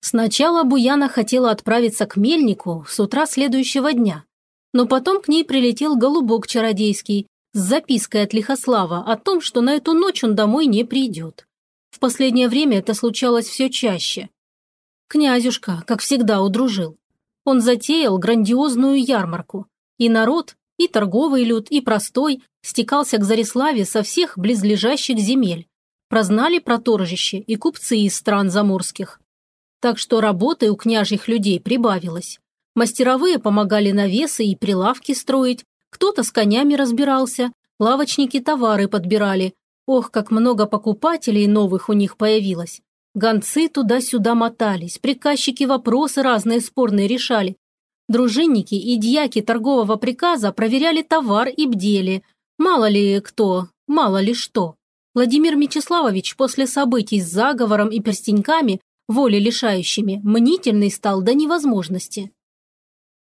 Сначала Буяна хотела отправиться к мельнику с утра следующего дня, но потом к ней прилетел голубок чародейский с запиской от Лихослава о том, что на эту ночь он домой не придет. В последнее время это случалось все чаще. Князюшка, как всегда, удружил. Он затеял грандиозную ярмарку, и народ, и торговый люд, и простой, стекался к Зариславе со всех близлежащих земель. Прознали про торжище и купцы из стран заморских. Так что работы у княжьих людей прибавилось. Мастеровые помогали навесы и прилавки строить, кто-то с конями разбирался, лавочники товары подбирали. Ох, как много покупателей новых у них появилось. Гонцы туда-сюда мотались, приказчики вопросы разные спорные решали. Дружинники и дьяки торгового приказа проверяли товар и бдели. Мало ли кто, мало ли что. Владимир Мечиславович после событий с заговором и перстеньками воли лишающими, мнительный стал до невозможности.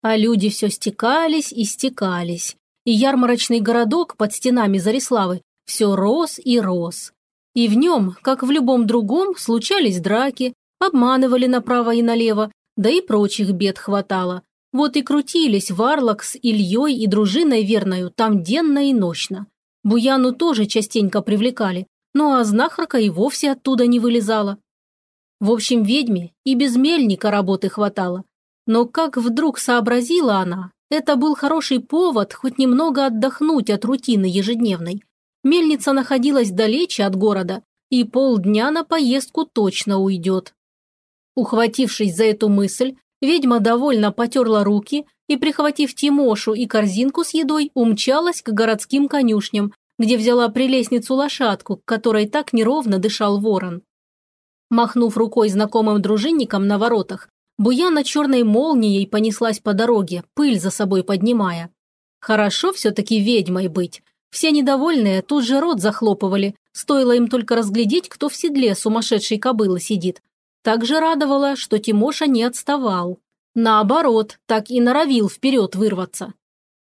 А люди все стекались и стекались, и ярмарочный городок под стенами Зариславы все рос и рос. И в нем, как в любом другом, случались драки, обманывали направо и налево, да и прочих бед хватало. Вот и крутились Варлок с Ильей и дружиной верною там денно и ночно. Буяну тоже частенько привлекали, ну а знахарка и вовсе оттуда не вылезала. В общем, ведьме и без мельника работы хватало. Но как вдруг сообразила она, это был хороший повод хоть немного отдохнуть от рутины ежедневной. Мельница находилась далече от города, и полдня на поездку точно уйдет. Ухватившись за эту мысль, ведьма довольно потерла руки и, прихватив Тимошу и корзинку с едой, умчалась к городским конюшням, где взяла прелестницу лошадку, к которой так неровно дышал ворон. Махнув рукой знакомым дружинникам на воротах, Буяна черной молнией понеслась по дороге, пыль за собой поднимая. Хорошо все-таки ведьмой быть. Все недовольные тут же рот захлопывали, стоило им только разглядеть, кто в седле сумасшедшей кобылы сидит. Также радовало, что Тимоша не отставал. Наоборот, так и норовил вперед вырваться.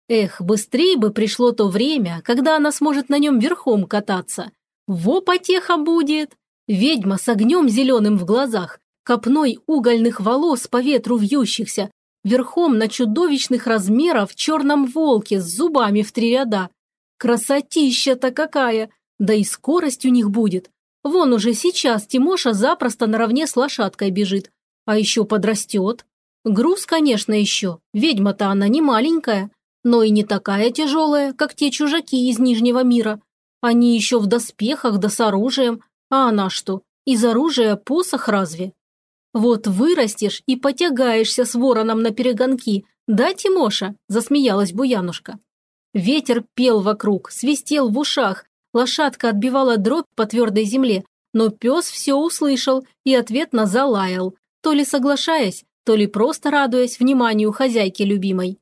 Эх, быстрее бы пришло то время, когда она сможет на нем верхом кататься. Во потеха будет! Ведьма с огнем зеленым в глазах, копной угольных волос по ветру вьющихся, верхом на чудовищных размеров черном волке с зубами в три ряда. Красотища-то какая! Да и скорость у них будет. Вон уже сейчас Тимоша запросто наравне с лошадкой бежит. А еще подрастет. Груз, конечно, еще. Ведьма-то она не маленькая, но и не такая тяжелая, как те чужаки из Нижнего мира. Они еще в доспехах да с оружием, а она что, из оружия посох разве? Вот вырастешь и потягаешься с вороном на перегонки, да, Тимоша?» – засмеялась Буянушка. Ветер пел вокруг, свистел в ушах, лошадка отбивала дробь по твердой земле, но пес все услышал и ответно залаял, то ли соглашаясь, то ли просто радуясь вниманию хозяйки любимой.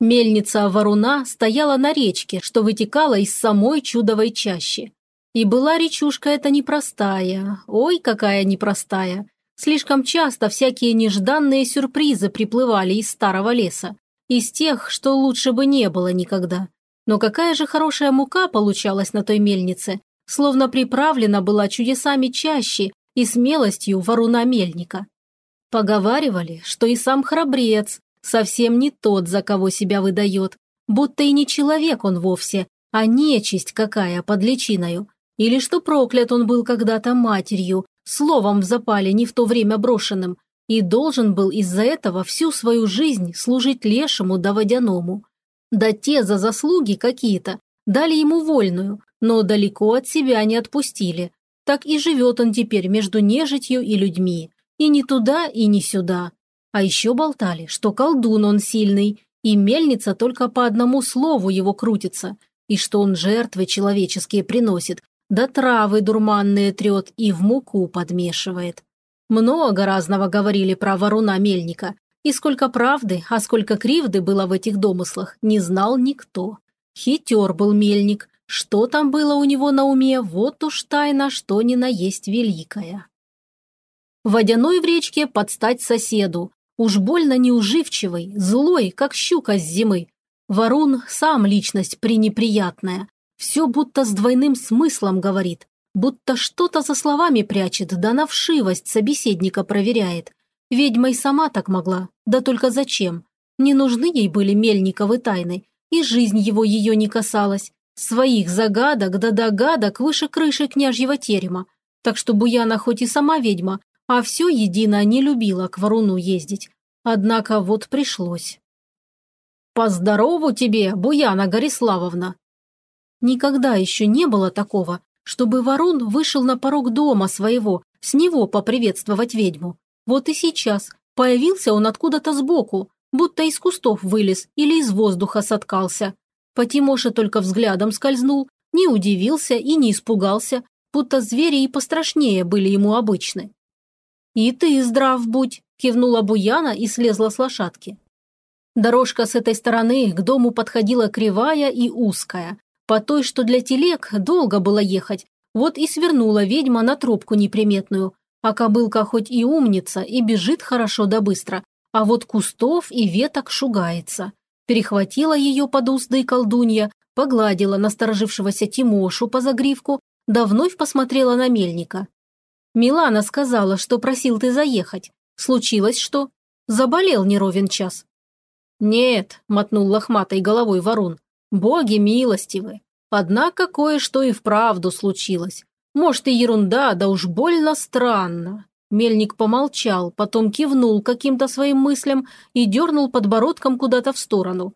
Мельница Варуна стояла на речке, что вытекала из самой чудовой чащи. И была речушка эта непростая, ой, какая непростая. Слишком часто всякие нежданные сюрпризы приплывали из старого леса, из тех, что лучше бы не было никогда. Но какая же хорошая мука получалась на той мельнице, словно приправлена была чудесами чащи и смелостью Варуна Мельника. Поговаривали, что и сам храбрец, Совсем не тот, за кого себя выдает, будто и не человек он вовсе, а нечисть какая под личиною. Или что проклят он был когда-то матерью, словом в запале не в то время брошенным, и должен был из-за этого всю свою жизнь служить лешему да водяному. Да те за заслуги какие-то дали ему вольную, но далеко от себя не отпустили. Так и живет он теперь между нежитью и людьми, и не туда, и не сюда. А еще болтали, что колдун он сильный, и мельница только по одному слову его крутится, и что он жертвы человеческие приносит, да травы дурманные трет и в муку подмешивает. Много разного говорили про воруна мельника, и сколько правды, а сколько кривды было в этих домыслах, не знал никто. Хитер был мельник, что там было у него на уме, вот уж тайна, что ни на есть великая. Водяной в речке подстать соседу, Уж больно неуживчивый, злой, как щука с зимы. Варун сам личность пренеприятная. Все будто с двойным смыслом говорит. будто что-то за словами прячет, да на вшивость собеседника проверяет. Ведьма и сама так могла, да только зачем? Не нужны ей были Мельниковы тайны, и жизнь его ее не касалась. Своих загадок да догадок выше крыши княжьего терема. Так что Буяна хоть и сама ведьма, а все едино не любила к Варуну ездить. Однако вот пришлось. «Поздорову тебе, Буяна Гориславовна!» Никогда еще не было такого, чтобы Варун вышел на порог дома своего, с него поприветствовать ведьму. Вот и сейчас появился он откуда-то сбоку, будто из кустов вылез или из воздуха соткался. По Тимоше только взглядом скользнул, не удивился и не испугался, будто звери и пострашнее были ему обычны. «И ты здрав будь», – кивнула Буяна и слезла с лошадки. Дорожка с этой стороны к дому подходила кривая и узкая, по той, что для телег долго было ехать, вот и свернула ведьма на тропку неприметную, а кобылка хоть и умница и бежит хорошо да быстро, а вот кустов и веток шугается. Перехватила ее под узды колдунья, погладила насторожившегося Тимошу по загривку, да вновь посмотрела на мельника. «Милана сказала, что просил ты заехать. Случилось что? Заболел неровен час». «Нет», – мотнул лохматой головой ворон, Боги милостивы. Однако кое-что и вправду случилось. Может и ерунда, да уж больно странно. Мельник помолчал, потом кивнул каким-то своим мыслям и дернул подбородком куда-то в сторону.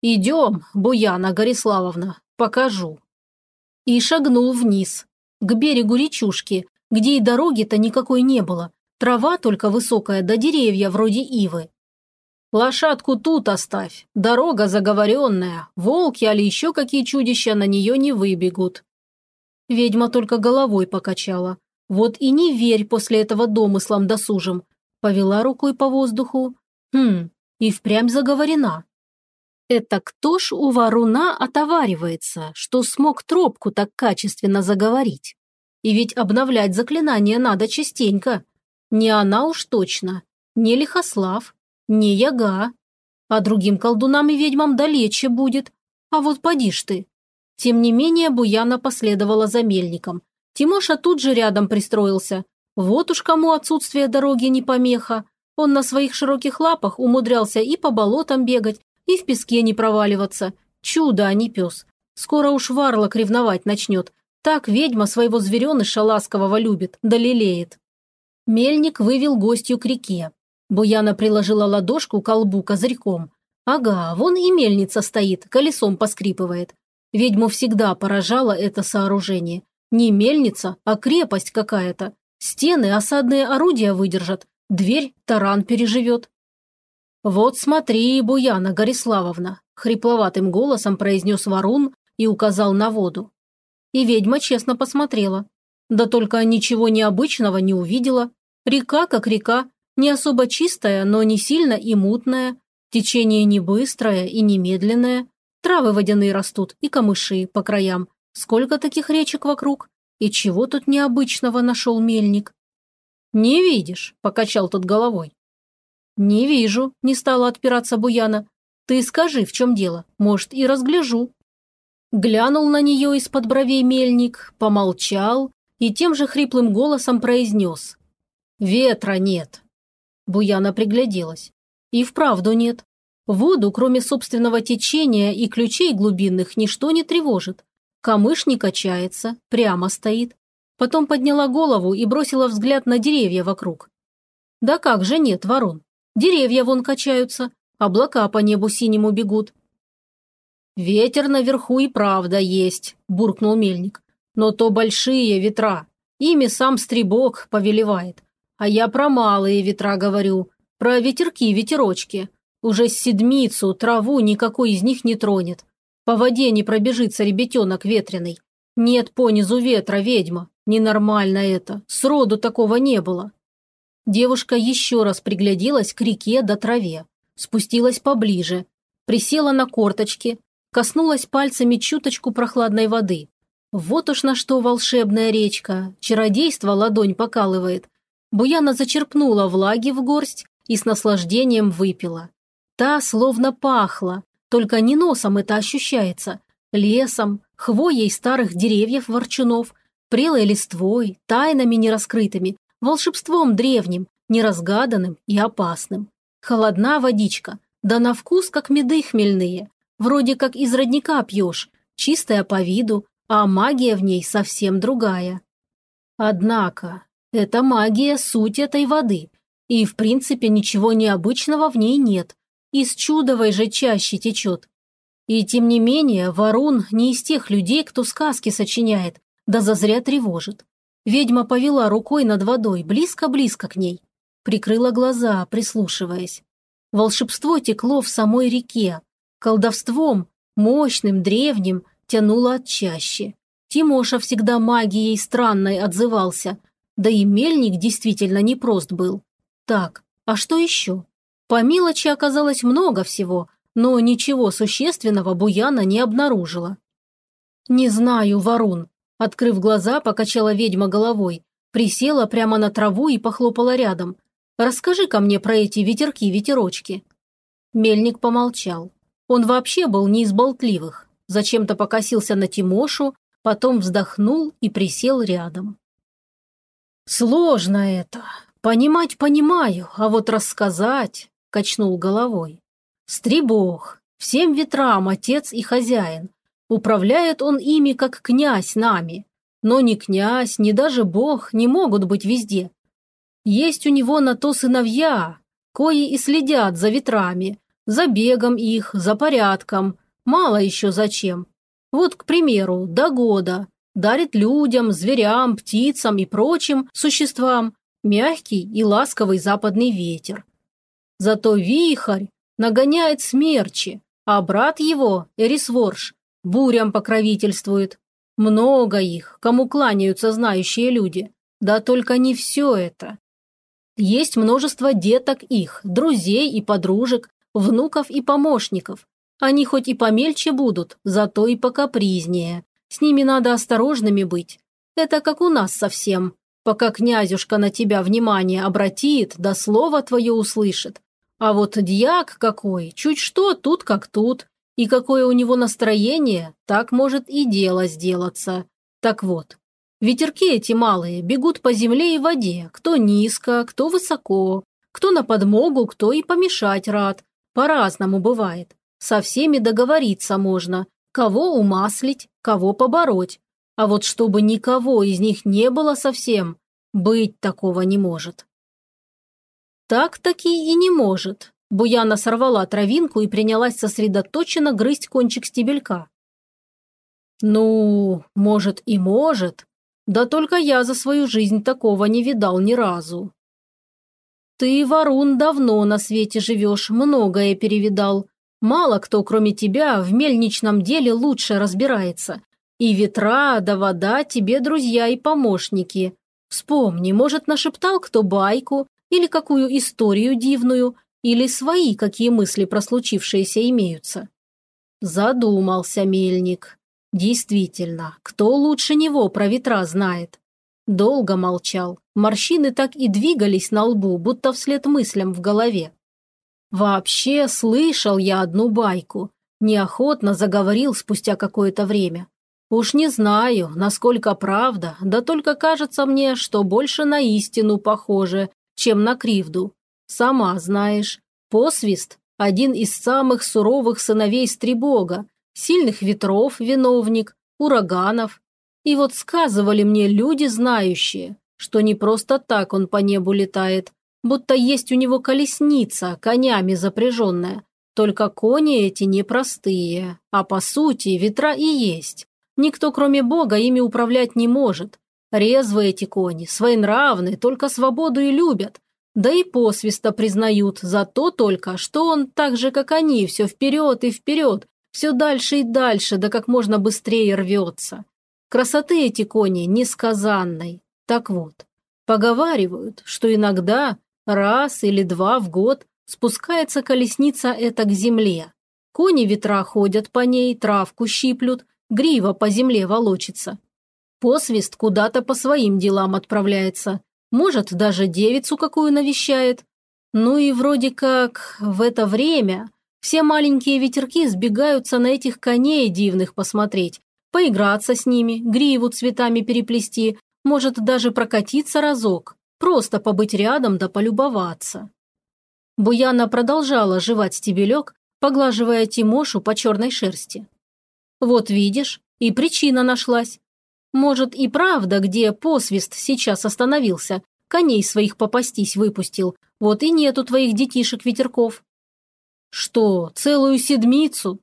«Идем, Буяна Гориславовна, покажу». И шагнул вниз, к берегу речушки, где и дороги-то никакой не было, трава только высокая, да деревья вроде ивы. Лошадку тут оставь. Дорога заговоренная. Волки али еще какие чудища на нее не выбегут. Ведьма только головой покачала. Вот и не верь после этого домыслам досужим. Повела рукой по воздуху. Хм, и впрямь заговорена. Это кто ж у Варуна отоваривается, что смог тропку так качественно заговорить? И ведь обновлять заклинание надо частенько. Не она уж точно, не Лихослав, не яга. А другим колдунам и ведьмам далече будет. А вот поди ж ты. Тем не менее, Буяна последовала за мельником. Тимоша тут же рядом пристроился. Вот уж кому отсутствие дороги не помеха. Он на своих широких лапах умудрялся и по болотам бегать, и в песке не проваливаться. Чудо, а не пес. Скоро уж варлок ревновать начнет. Так ведьма своего звереныша ласкового любит, да лелеет. Мельник вывел гостью к реке. Буяна приложила ладошку к колбу козырьком. Ага, вон и мельница стоит, колесом поскрипывает. Ведьму всегда поражало это сооружение. Не мельница, а крепость какая-то. Стены осадные орудия выдержат, дверь таран переживет. «Вот смотри, Буяна Гориславовна», – хрипловатым голосом произнес Варун и указал на воду. И ведьма честно посмотрела. Да только ничего необычного не увидела. Река как река, не особо чистая, но не сильно и мутная, течение не быстрое и не медленное, травы водяные растут и камыши по краям. Сколько таких речек вокруг? И чего тут необычного нашел мельник? «Не видишь», – покачал тот головой. «Не вижу», – не стала отпираться Буяна. «Ты скажи, в чем дело, может, и разгляжу». Глянул на нее из-под бровей мельник, помолчал и тем же хриплым голосом произнес. «Ветра нет, Буяна пригляделась. И вправду нет. Воду, кроме собственного течения и ключей глубинных, ничто не тревожит. Камыш не качается, прямо стоит. Потом подняла голову и бросила взгляд на деревья вокруг. Да как же нет, ворон. Деревья вон качаются, облака по небу синему бегут. «Ветер наверху и правда есть», – буркнул мельник. «Но то большие ветра. Ими сам стребок повелевает. А я про малые ветра говорю, про ветерки-ветерочки. Уже седмицу траву никакой из них не тронет. По воде не пробежится ребятенок ветреный. Нет понизу ветра, ведьма. Ненормально это. Сроду такого не было. Девушка еще раз пригляделась к реке до траве. Спустилась поближе. Присела на корточки. Коснулась пальцами чуточку прохладной воды. Вот уж на что волшебная речка. Чародейство ладонь покалывает. Буяна зачерпнула влаги в горсть и с наслаждением выпила. Та словно пахла, только не носом это ощущается, лесом, хвоей старых деревьев-ворчунов, прелой листвой, тайнами нераскрытыми, волшебством древним, неразгаданным и опасным. Холодна водичка, да на вкус, как меды хмельные. Вроде как из родника пьешь, чистая по виду, а магия в ней совсем другая. Однако, это магия суть этой воды, и в принципе ничего необычного в ней нет, из чудовой же чаще течет. И тем не менее, Варун не из тех людей, кто сказки сочиняет, да зазря тревожит. Ведьма повела рукой над водой, близко-близко к ней. Прикрыла глаза, прислушиваясь. Волшебство текло в самой реке. Колдовством, мощным, древним, тянуло от чаще. Тимоша всегда магией странной отзывался. Да и мельник действительно непрост был. Так, а что еще? По мелочи оказалось много всего, но ничего существенного Буяна не обнаружила. «Не знаю, Варун», – открыв глаза, покачала ведьма головой, присела прямо на траву и похлопала рядом. «Расскажи-ка мне про эти ветерки-ветерочки». Мельник помолчал. Он вообще был не из болтливых. Зачем-то покосился на Тимошу, потом вздохнул и присел рядом. «Сложно это. Понимать понимаю, а вот рассказать...» – качнул головой. Стрибог, всем ветрам отец и хозяин. Управляет он ими, как князь нами. Но ни князь, ни даже бог не могут быть везде. Есть у него на то сыновья, кои и следят за ветрами, за бегом их, за порядком, мало еще зачем. Вот, к примеру, до года дарит людям, зверям, птицам и прочим существам мягкий и ласковый западный ветер. Зато вихрь нагоняет смерчи, а брат его, Эрисворш, бурям покровительствует. Много их, кому кланяются знающие люди. Да только не все это. Есть множество деток их, друзей и подружек, внуков и помощников. Они хоть и помельче будут, зато и покапризнее. С ними надо осторожными быть. Это как у нас совсем. Пока князюшка на тебя внимание обратит, да слово твое услышит, а вот дьяк какой, чуть что, тут как тут. И какое у него настроение, так может и дело сделаться. Так вот, ветерки эти малые бегут по земле и воде, кто низко, кто высоко, кто на подмогу, кто и помешать рад. По-разному бывает. Со всеми договориться можно, кого умаслить, кого побороть. А вот чтобы никого из них не было совсем, быть такого не может. Так-таки и не может. Буяна сорвала травинку и принялась сосредоточенно грызть кончик стебелька. «Ну, может и может. Да только я за свою жизнь такого не видал ни разу». «Ты, Варун, давно на свете живешь, многое перевидал. Мало кто, кроме тебя, в мельничном деле лучше разбирается. И ветра да вода тебе друзья и помощники. Вспомни, может, нашептал кто байку или какую историю дивную, или свои какие мысли про случившееся имеются. Задумался мельник. Действительно, кто лучше него про ветра знает? Долго молчал. Морщины так и двигались на лбу, будто вслед мыслям в голове. Вообще, слышал я одну байку. Неохотно заговорил спустя какое-то время. Уж не знаю, насколько правда, да только кажется мне, что больше на истину похоже, чем на кривду. Сама знаешь, посвист – один из самых суровых сыновей Стребога, сильных ветров виновник, ураганов. И вот сказывали мне люди знающие, что не просто так он по небу летает, будто есть у него колесница, конями запряженная. Только кони эти непростые, а по сути ветра и есть. Никто, кроме Бога, ими управлять не может. Резвые эти кони, своенравные, только свободу и любят. Да и посвиста признают за то только, что он так же, как они, все вперед и вперед, все дальше и дальше, да как можно быстрее рвется. Красоты эти кони несказанной. Так вот, поговаривают, что иногда, раз или два в год, спускается колесница эта к земле. Кони ветра ходят по ней, травку щиплют, грива по земле волочится. Посвист куда-то по своим делам отправляется. Может, даже девицу какую навещает. Ну и вроде как в это время все маленькие ветерки сбегаются на этих коней дивных посмотреть, поиграться с ними, гриву цветами переплести, может даже прокатиться разок, просто побыть рядом да полюбоваться. Буяна продолжала жевать стебелек, поглаживая Тимошу по черной шерсти. Вот видишь, и причина нашлась. Может и правда, где посвист сейчас остановился, коней своих попастись выпустил, вот и нету твоих детишек-ветерков. Что, целую седмицу?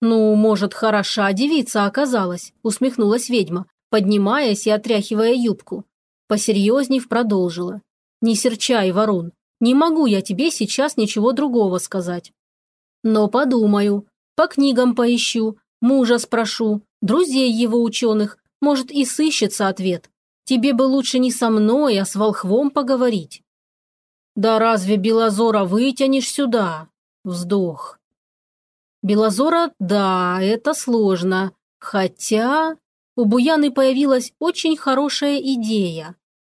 Ну, может, хороша девица оказалась, усмехнулась ведьма, поднимаясь и отряхивая юбку. Посерьезней продолжила. Не серчай, ворон, не могу я тебе сейчас ничего другого сказать. Но подумаю, по книгам поищу, мужа спрошу, друзей его ученых, может и сыщется ответ. Тебе бы лучше не со мной, а с волхвом поговорить. Да разве Белозора вытянешь сюда? Вздох. Белозора, да, это сложно. Хотя у Буяны появилась очень хорошая идея.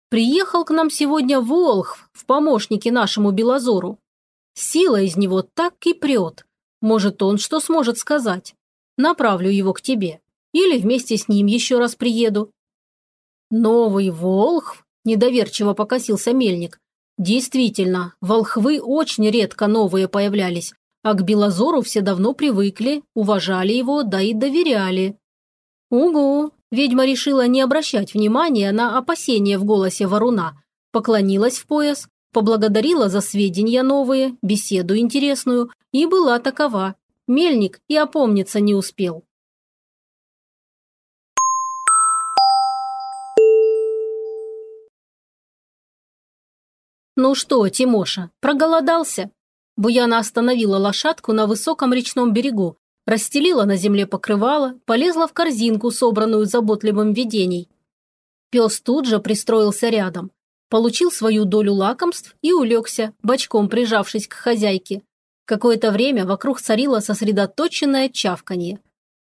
Приехал к нам сегодня Волхв в помощнике нашему Белозору. Сила из него так и прет. Может, он что сможет сказать? Направлю его к тебе. Или вместе с ним еще раз приеду. Новый Волхв? Недоверчиво покосился мельник. Действительно, волхвы очень редко новые появлялись, а к Белозору все давно привыкли, уважали его, да и доверяли. Угу, ведьма решила не обращать внимания на опасения в голосе Варуна, поклонилась в пояс, поблагодарила за сведения новые, беседу интересную и была такова. Мельник и опомниться не успел. «Ну что, Тимоша, проголодался?» Буяна остановила лошадку на высоком речном берегу, расстелила на земле покрывало, полезла в корзинку, собранную заботливым видений. Пес тут же пристроился рядом, получил свою долю лакомств и улегся, бочком прижавшись к хозяйке. Какое-то время вокруг царило сосредоточенное чавканье.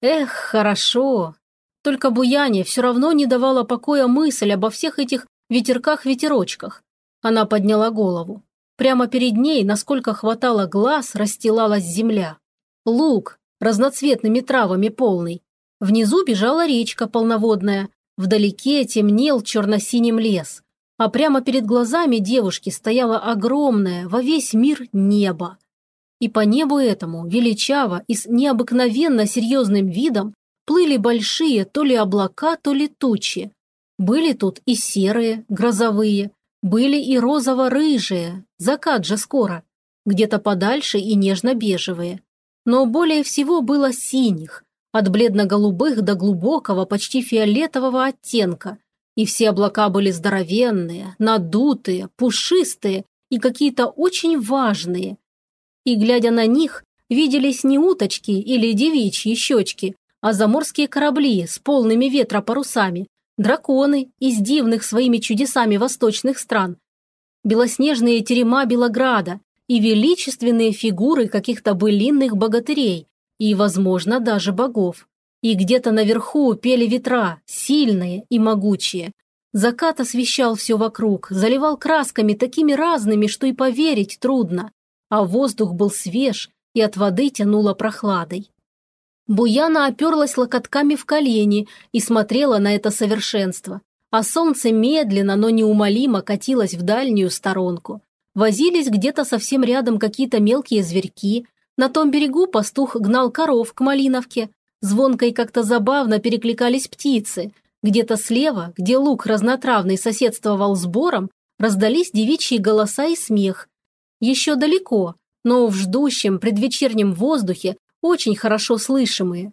Эх, хорошо. Только Буяне все равно не давала покоя мысль обо всех этих ветерках-ветерочках. Она подняла голову. Прямо перед ней, насколько хватало глаз, расстилалась земля. Луг, разноцветными травами полный. Внизу бежала речка полноводная, вдалеке темнел черно-синим лес. А прямо перед глазами девушки стояло огромное, во весь мир небо. И по небу этому, величаво и с необыкновенно серьезным видом, плыли большие то ли облака, то ли тучи. Были тут и серые, грозовые, были и розово-рыжие, закат же скоро, где-то подальше и нежно-бежевые. Но более всего было синих, от бледно-голубых до глубокого, почти фиолетового оттенка. И все облака были здоровенные, надутые, пушистые и какие-то очень важные. И, глядя на них, виделись не уточки или девичьи щечки, а заморские корабли с полными ветра парусами, драконы из дивных своими чудесами восточных стран, белоснежные терема Белограда и величественные фигуры каких-то былинных богатырей и, возможно, даже богов. И где-то наверху пели ветра, сильные и могучие. Закат освещал все вокруг, заливал красками такими разными, что и поверить трудно. А воздух был свеж и от воды тянуло прохладой. Буяна оперлась локотками в колени и смотрела на это совершенство, а солнце медленно, но неумолимо катилось в дальнюю сторонку. Возились где-то совсем рядом какие-то мелкие зверьки, на том берегу пастух гнал коров к Малиновке, звонко и как-то забавно перекликались птицы, где-то слева, где лук разнотравный соседствовал с бором, раздались девичьи голоса и смех. Еще далеко, но в ждущем предвечернем воздухе очень хорошо слышимые.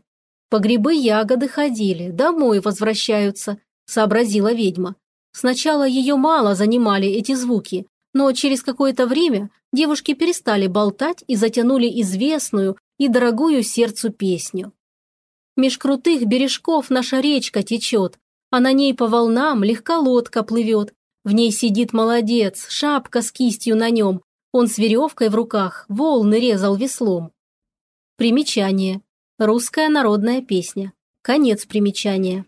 По грибы ягоды ходили, домой возвращаются, сообразила ведьма. Сначала ее мало занимали эти звуки, но через какое-то время девушки перестали болтать и затянули известную и дорогую сердцу песню. Меж крутых бережков наша речка течет, а на ней по волнам легка лодка плывет. В ней сидит молодец, шапка с кистью на нем. Он с веревкой в руках волны резал веслом. Примечание. Русская народная песня. Конец примечания.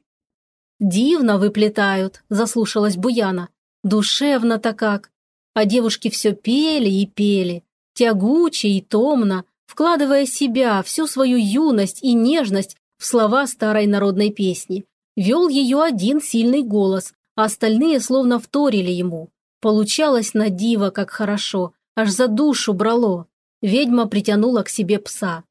«Дивно выплетают», – заслушалась Буяна. «Душевно-то как». А девушки все пели и пели, тягуче и томно, вкладывая себя, всю свою юность и нежность в слова старой народной песни. Вел ее один сильный голос, а остальные словно вторили ему. Получалось на диво, как хорошо, аж за душу брало. Ведьма притянула к себе пса.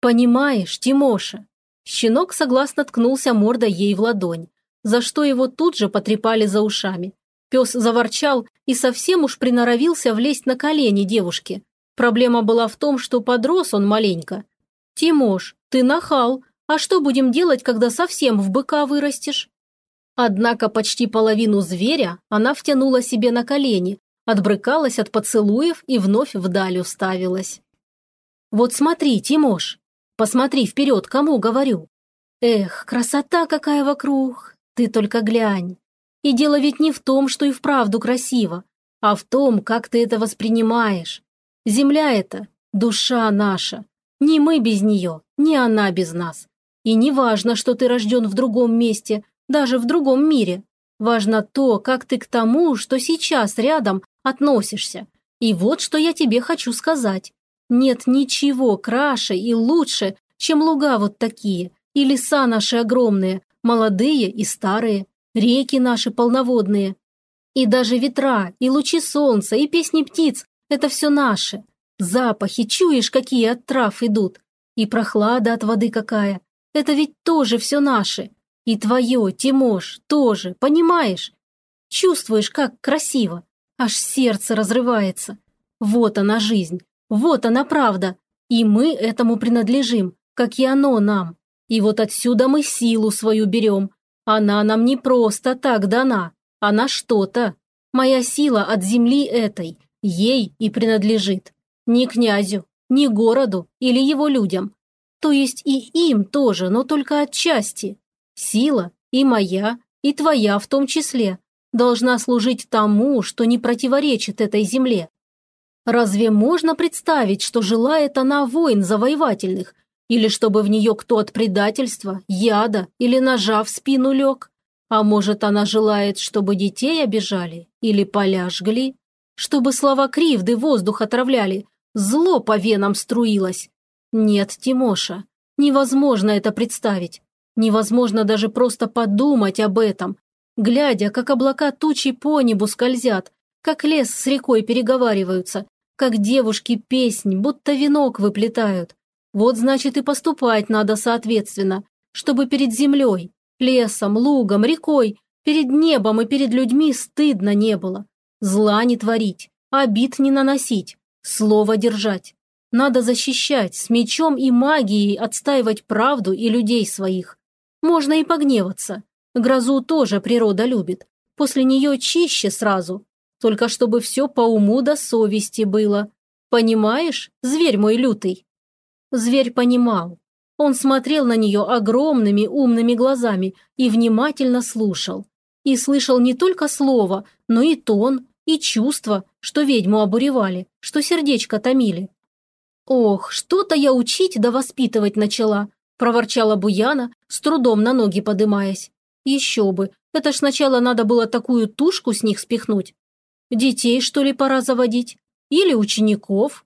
«Понимаешь, Тимоша?» Щенок согласно ткнулся мордой ей в ладонь, за что его тут же потрепали за ушами. Пес заворчал и совсем уж приноровился влезть на колени девушки. Проблема была в том, что подрос он маленько. «Тимош, ты нахал, а что будем делать, когда совсем в быка вырастешь?» Однако почти половину зверя она втянула себе на колени, отбрыкалась от поцелуев и вновь вдаль уставилась. «Вот смотри, Тимош, посмотри вперед, кому говорю. Эх, красота какая вокруг, ты только глянь. И дело ведь не в том, что и вправду красиво, а в том, как ты это воспринимаешь. Земля это, душа наша. Ни мы без нее, ни она без нас. И не важно, что ты рожден в другом месте, даже в другом мире. Важно то, как ты к тому, что сейчас рядом, относишься. И вот что я тебе хочу сказать. Нет ничего краше и лучше, чем луга вот такие, и леса наши огромные, молодые и старые, реки наши полноводные. И даже ветра, и лучи солнца, и песни птиц – это все наше. Запахи, чуешь, какие от трав идут. И прохлада от воды какая. Это ведь тоже все наше. И твое, Тимош, тоже, понимаешь? Чувствуешь, как красиво. Аж сердце разрывается. Вот она жизнь, вот она правда. И мы этому принадлежим, как и оно нам. И вот отсюда мы силу свою берем, она нам не просто так дана, она что-то. Моя сила от земли этой, ей и принадлежит. Ни князю, ни городу или его людям. То есть и им тоже, но только отчасти. Сила и моя, и твоя в том числе должна служить тому, что не противоречит этой земле. Разве можно представить, что желает она войн завоевательных или чтобы в нее кто от предательства, яда или ножа в спину лег? А может, она желает, чтобы детей обижали или поля жгли? Чтобы слова кривды воздух отравляли, зло по венам струилось? Нет, Тимоша, невозможно это представить. Невозможно даже просто подумать об этом, глядя, как облака тучи по небу скользят, как лес с рекой переговариваются, как девушки песнь, будто венок выплетают. Вот значит и поступать надо соответственно, чтобы перед землей, лесом, лугом, рекой, перед небом и перед людьми стыдно не было. Зла не творить, обид не наносить, слово держать. Надо защищать, с мечом и магией отстаивать правду и людей своих. Можно и погневаться. Грозу тоже природа любит. После нее чище сразу. Только чтобы все по уму до совести было. Понимаешь, зверь мой лютый? Зверь понимал. Он смотрел на нее огромными умными глазами и внимательно слушал. И слышал не только слово, но и тон, и чувства, что ведьму обуревали, что сердечко томили. «Ох, что-то я учить да воспитывать начала», – проворчала Буяна, с трудом на ноги подымаясь. «Еще бы, это ж сначала надо было такую тушку с них спихнуть. Детей, что ли, пора заводить? Или учеников?»